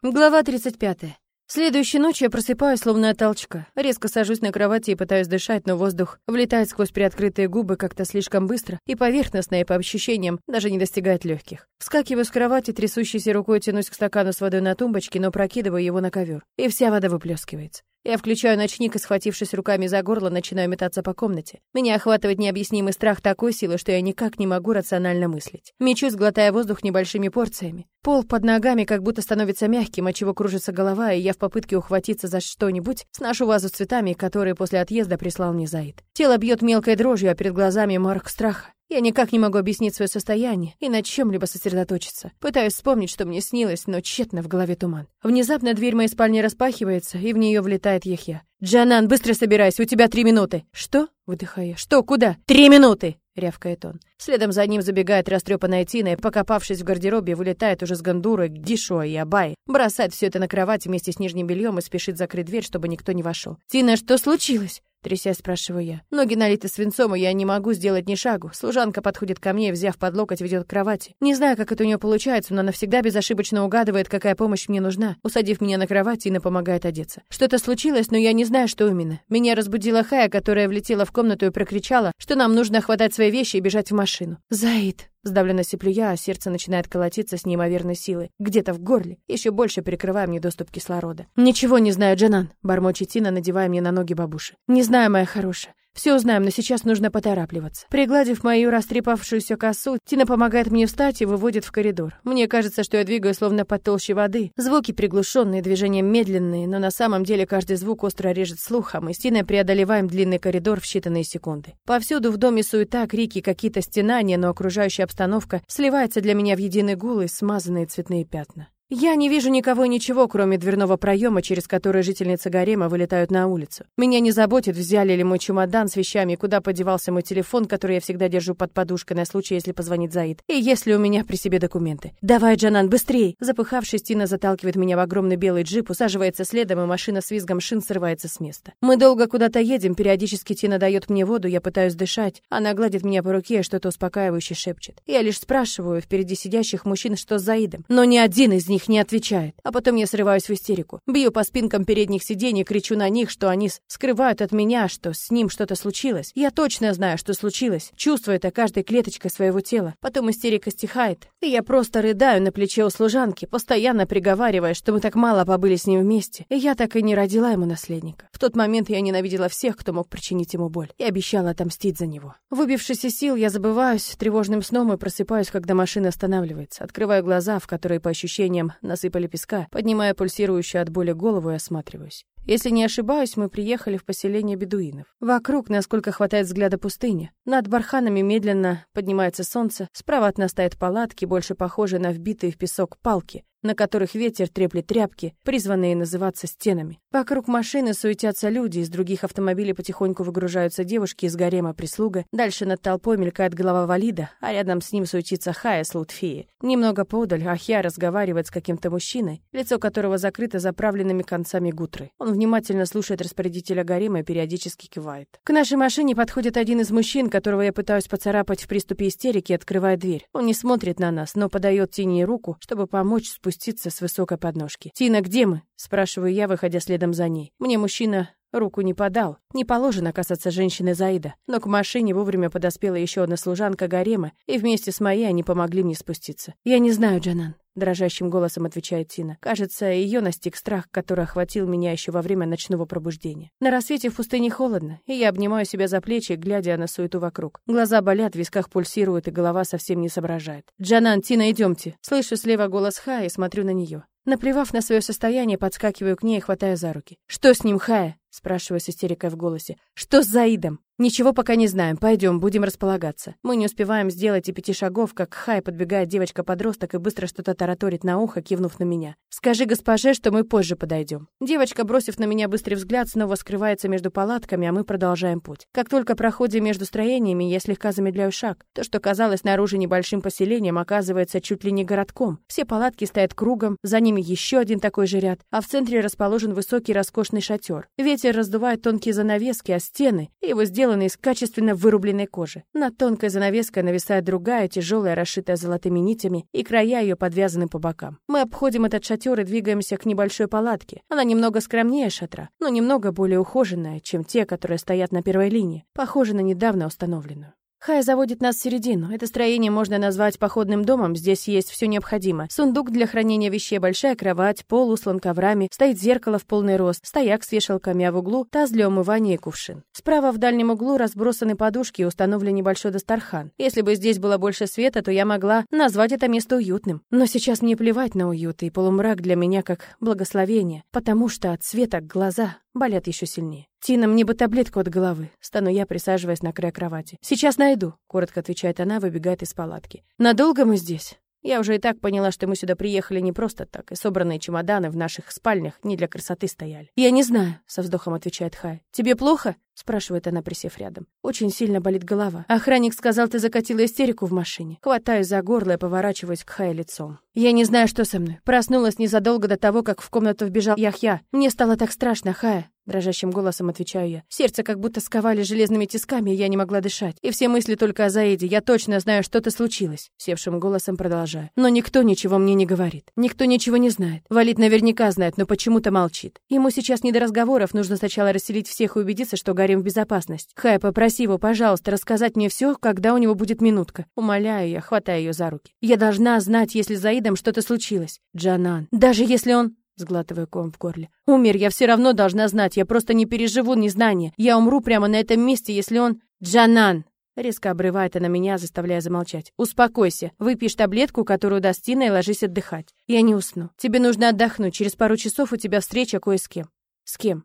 Глава 35. Следующей ночью я просыпаюсь словно от толчка. Резко сажусь на кровати и пытаюсь дышать, но воздух влетает сквозь приоткрытые губы как-то слишком быстро и поверхностно, и по ощущениям даже не достигает легких. Вскакиваю с кровати, трясущейся рукой тянусь к стакану с водой на тумбочке, но прокидываю его на ковер. И вся вода выплескивается. Я включаю ночник и, схватившись руками за горло, начинаю метаться по комнате. Меня охватывает необъяснимый страх такой силы, что я никак не могу рационально мыслить. Мечусь, глотая воздух небольшими порциями. Пол под ногами как будто становится мягким, от чего кружится голова, и я в попытке ухватиться за что-нибудь сношу вазу с цветами, которые после отъезда прислал мне Заид. Тело бьет мелкой дрожью, а перед глазами марк страха. Я никак не могу объяснить свое состояние и на чем-либо сосредоточиться. Пытаюсь вспомнить, что мне снилось, но тщетно в голове туман. Внезапно дверь моей спальни распахивается, и в нее влетает Яхья. «Джанан, быстро собирайся, у тебя три минуты!» «Что?» — выдыхая. «Что? Куда?» «Три минуты!» — рявкает он. Следом за ним забегает растрепанная Тина и, покопавшись в гардеробе, вылетает уже с гандурой, Дишо и Абай. Бросает все это на кровать вместе с нижним бельем и спешит закрыть дверь, чтобы никто не вошел. «Тина, что случилось?» Трясясь, спрашиваю я. Ноги налиты свинцом, и я не могу сделать ни шагу. Служанка подходит ко мне взяв под локоть, ведет к кровати. Не знаю, как это у нее получается, но она всегда безошибочно угадывает, какая помощь мне нужна, усадив меня на кровать и помогает одеться. Что-то случилось, но я не знаю, что именно. Меня разбудила Хая, которая влетела в комнату и прокричала, что нам нужно хватать свои вещи и бежать в машину. «Заид!» Сдавленно сиплю я, а сердце начинает колотиться с неимоверной силой. Где-то в горле, еще больше перекрывая мне доступ кислорода. «Ничего не знаю, Джанан», — бормочет Тина, надевая мне на ноги бабуши. «Не знаю, моя хорошая. Все узнаем, но сейчас нужно поторапливаться. Пригладив мою растрепавшуюся косу, Тина помогает мне встать и выводит в коридор. Мне кажется, что я двигаю словно под толще воды. Звуки приглушенные, движения медленные, но на самом деле каждый звук остро режет слух, а мы с Тиной преодолеваем длинный коридор в считанные секунды. Повсюду в доме суета, крики, какие-то стенания, но окружающая обстановка сливается для меня в единый гул и смазанные цветные пятна. Я не вижу никого и ничего, кроме дверного проема, через который жительницы гарема вылетают на улицу. Меня не заботит, взяли ли мой чемодан с вещами, куда подевался мой телефон, который я всегда держу под подушкой на случай, если позвонит Заид. И если у меня при себе документы. «Давай, Джанан, быстрей!» Запыхавшись, Тина заталкивает меня в огромный белый джип, усаживается следом, и машина с визгом шин срывается с места. Мы долго куда-то едем, периодически Тина дает мне воду, я пытаюсь дышать. Она гладит меня по руке и что-то успокаивающе шепчет. Я лишь спрашиваю впереди сидящих мужчин, что с Заидом. Но ни один из них них не отвечает. А потом я срываюсь в истерику. Бью по спинкам передних сидений, кричу на них, что они скрывают от меня, что с ним что-то случилось. Я точно знаю, что случилось. Чувствую это каждой клеточкой своего тела. Потом истерика стихает. И я просто рыдаю на плече у служанки, постоянно приговаривая, что мы так мало побыли с ним вместе. И я так и не родила ему наследника. В тот момент я ненавидела всех, кто мог причинить ему боль. И обещала отомстить за него. Выбившись из сил, я забываюсь тревожным сном и просыпаюсь, когда машина останавливается. Открываю глаза, в которые, по ощущениям, насыпали песка, поднимая пульсирующую от боли голову и осматриваюсь. Если не ошибаюсь, мы приехали в поселение бедуинов. Вокруг, насколько хватает взгляда, пустыня. Над барханами медленно поднимается солнце, справа от нас стоят палатки, больше похожие на вбитые в песок палки на которых ветер треплет тряпки, призванные называться стенами. Вокруг машины суетятся люди, из других автомобилей потихоньку выгружаются девушки из гарема прислуга. Дальше над толпой мелькает голова валида, а рядом с ним суетится Хая с Лутфеей. Немного подаль Ахья разговаривает с каким-то мужчиной, лицо которого закрыто заправленными концами гутры. Он внимательно слушает распорядителя гарема и периодически кивает. К нашей машине подходит один из мужчин, которого я пытаюсь поцарапать в приступе истерики, и открывает дверь. Он не смотрит на нас, но подает Тине руку, чтобы помочь спуститься с высокой подножки. «Тина, где мы?» — спрашиваю я, выходя следом за ней. Мне мужчина руку не подал. Не положено касаться женщины Заида. Но к машине вовремя подоспела еще одна служанка Гарема, и вместе с моей они помогли мне спуститься. «Я не знаю, Джанан», — дрожащим голосом отвечает Тина. Кажется, ее настиг страх, который охватил меня еще во время ночного пробуждения. На рассвете в пустыне холодно, и я обнимаю себя за плечи, глядя на суету вокруг. Глаза болят, в висках пульсируют, и голова совсем не соображает. «Джанан, Тина, идемте!» Слышу слева голос Ха и смотрю на нее. Наплевав на свое состояние, подскакиваю к ней и хватаю за руки. «Что с ним, Хая?» Спрашиваю с истерикой в голосе. «Что с Заидом?» «Ничего пока не знаем. Пойдем, будем располагаться». Мы не успеваем сделать и пяти шагов, как Хай подбегает девочка-подросток и быстро что-то тараторит на ухо, кивнув на меня. «Скажи госпоже, что мы позже подойдем». Девочка, бросив на меня быстрый взгляд, снова скрывается между палатками, а мы продолжаем путь. Как только проходим между строениями, я слегка замедляю шаг. То, что казалось наружу небольшим поселением, оказывается чуть ли не городком. Все палатки стоят кругом, за ними еще один такой же ряд, а в центре расположен высокий роскошный шатер. Ветер Ветер раздувает тонкие занавески, а стены его сделаны из качественно вырубленной кожи. На тонкой занавеской нависает другая, тяжелая, расшитая золотыми нитями, и края ее подвязаны по бокам. Мы обходим этот шатер и двигаемся к небольшой палатке. Она немного скромнее шатра, но немного более ухоженная, чем те, которые стоят на первой линии, похожа на недавно установленную. Хай заводит нас в середину. Это строение можно назвать походным домом. Здесь есть все необходимое. Сундук для хранения вещей, большая кровать, пол услан коврами, стоит зеркало в полный рост, стояк с вешалками, а в углу таз для умывания и кувшин. Справа в дальнем углу разбросаны подушки и установлен небольшой дастархан. Если бы здесь было больше света, то я могла назвать это место уютным. Но сейчас мне плевать на уют, и полумрак для меня как благословение, потому что от света глаза болят еще сильнее. «Тина, мне бы таблетку от головы». Стану я, присаживаясь на край кровати. «Сейчас найду», — коротко отвечает она, выбегает из палатки. «Надолго мы здесь?» Я уже и так поняла, что мы сюда приехали не просто так, и собранные чемоданы в наших спальнях не для красоты стояли. «Я не знаю», — со вздохом отвечает Хай. «Тебе плохо?» — спрашивает она, присев рядом. «Очень сильно болит голова. Охранник сказал, ты закатила истерику в машине. Хватаюсь за горло и поворачиваюсь к Хай лицом. Я не знаю, что со мной. Проснулась незадолго до того, как в комнату вбежал Яхья. Мне стало так страшно, Хая. Дрожащим голосом отвечаю я. Сердце как будто сковали железными тисками, и я не могла дышать. И все мысли только о Заиде. Я точно знаю, что-то случилось. Севшим голосом продолжаю. Но никто ничего мне не говорит. Никто ничего не знает. Валит наверняка знает, но почему-то молчит. Ему сейчас не до разговоров, нужно сначала расселить всех и убедиться, что горим в безопасность. Хай, попроси его, пожалуйста, рассказать мне все, когда у него будет минутка. Умоляю я, хватая ее за руки. Я должна знать, если с Заидом что-то случилось. Джанан. Даже если он сглатывая ком в горле. «Умер, я все равно должна знать, я просто не переживу незнание. Я умру прямо на этом месте, если он... Джанан!» Резко обрывает она меня, заставляя замолчать. «Успокойся. Выпьешь таблетку, которую даст Тина, и ложись отдыхать. Я не усну. Тебе нужно отдохнуть. Через пару часов у тебя встреча кое с кем». «С кем?»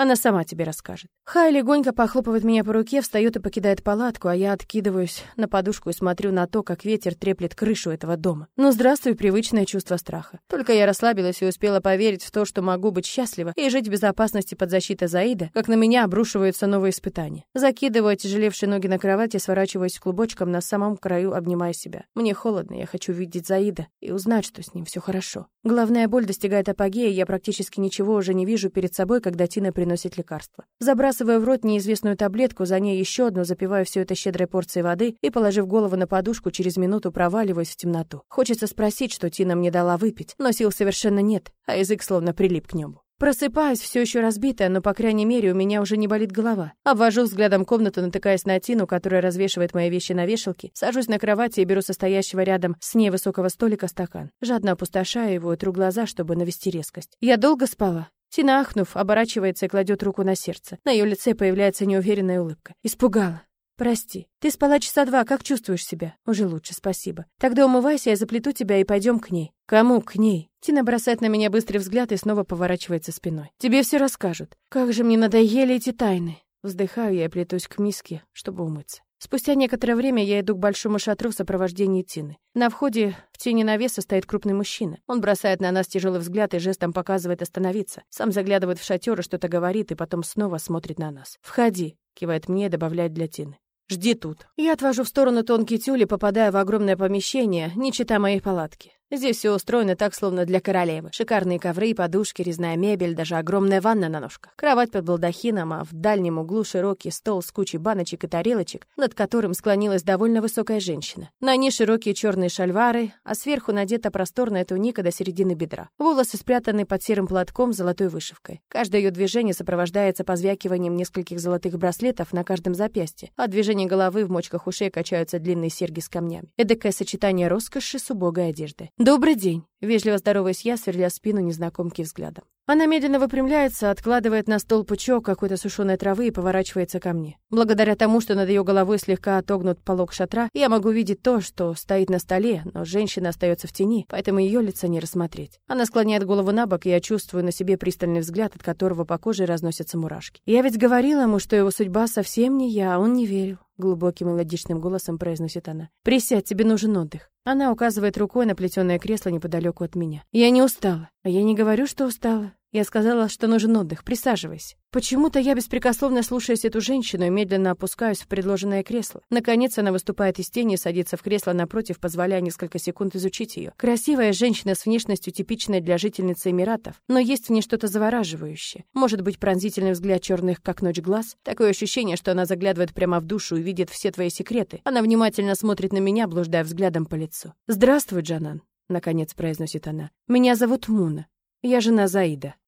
Она сама тебе расскажет. Хай легонько похлопывает меня по руке, встает и покидает палатку, а я откидываюсь на подушку и смотрю на то, как ветер треплет крышу этого дома. Ну, здравствуй, привычное чувство страха. Только я расслабилась и успела поверить в то, что могу быть счастлива и жить в безопасности под защитой Заида, как на меня обрушиваются новые испытания. Закидываю тяжелевшие ноги на кровать и сворачиваюсь клубочком на самом краю, обнимая себя. Мне холодно, я хочу видеть Заида и узнать, что с ним все хорошо. Главная боль достигает апогея, я практически ничего уже не вижу перед собой, когда Тина приносит лекарство. Забрасываю в рот неизвестную таблетку, за ней еще одну, запиваю все это щедрой порцией воды и, положив голову на подушку, через минуту проваливаюсь в темноту. Хочется спросить, что Тина мне дала выпить, но сил совершенно нет, а язык словно прилип к небу. Просыпаюсь, все еще разбитая, но, по крайней мере, у меня уже не болит голова. Обвожу взглядом комнату, натыкаясь на Тину, которая развешивает мои вещи на вешалке, сажусь на кровати и беру состоящего рядом с ней высокого столика стакан. Жадно опустошаю его и тру глаза, чтобы навести резкость. Я долго спала? Тина, ахнув, оборачивается и кладет руку на сердце. На ее лице появляется неуверенная улыбка. Испугала. «Прости. Ты спала часа два, как чувствуешь себя?» «Уже лучше, спасибо. Тогда умывайся, я заплету тебя и пойдем к ней». «Кому к ней?» Тина бросает на меня быстрый взгляд и снова поворачивается спиной. «Тебе все расскажут. Как же мне надоели эти тайны!» Вздыхаю я и плетусь к миске, чтобы умыться. Спустя некоторое время я иду к большому шатру в сопровождении Тины. На входе в тени навеса стоит крупный мужчина. Он бросает на нас тяжелый взгляд и жестом показывает остановиться. Сам заглядывает в шатер и что-то говорит, и потом снова смотрит на нас. «Входи», — кивает мне и добавляет для Тины. «Жди тут». Я отвожу в сторону тонкий тюль и попадаю в огромное помещение, не чита моей палатки. Здесь все устроено так, словно для королевы. Шикарные ковры, подушки, резная мебель, даже огромная ванна на ножках. Кровать под балдахином, а в дальнем углу широкий стол с кучей баночек и тарелочек, над которым склонилась довольно высокая женщина. На ней широкие черные шальвары, а сверху надета просторная туника до середины бедра. Волосы спрятаны под серым платком с золотой вышивкой. Каждое ее движение сопровождается позвякиванием нескольких золотых браслетов на каждом запястье. От движения головы в мочках ушей качаются длинные серьги с камнями. Эдакое сочетание роскоши с убогой одеждой. «Добрый день!» — вежливо здороваюсь я, сверля спину незнакомки взглядом. Она медленно выпрямляется, откладывает на стол пучок какой-то сушеной травы и поворачивается ко мне. Благодаря тому, что над ее головой слегка отогнут полог шатра, я могу видеть то, что стоит на столе, но женщина остается в тени, поэтому ее лица не рассмотреть. Она склоняет голову на бок, и я чувствую на себе пристальный взгляд, от которого по коже разносятся мурашки. Я ведь говорила ему, что его судьба совсем не я, а он не верил. Глубоким мелодичным голосом произносит она. «Присядь, тебе нужен отдых». Она указывает рукой на плетеное кресло неподалеку от меня. «Я не устала». «А я не говорю, что устала». Я сказала, что нужен отдых. Присаживайся. Почему-то я беспрекословно слушаюсь эту женщину и медленно опускаюсь в предложенное кресло. Наконец она выступает из тени, садится в кресло напротив, позволяя несколько секунд изучить ее. Красивая женщина с внешностью типичной для жительницы Эмиратов, но есть в ней что-то завораживающее. Может быть, пронзительный взгляд черных, как ночь глаз. Такое ощущение, что она заглядывает прямо в душу и видит все твои секреты. Она внимательно смотрит на меня, блуждая взглядом по лицу. «Здравствуй, Джанан», — наконец произносит она. «Меня зовут Муна. Я жена Заида».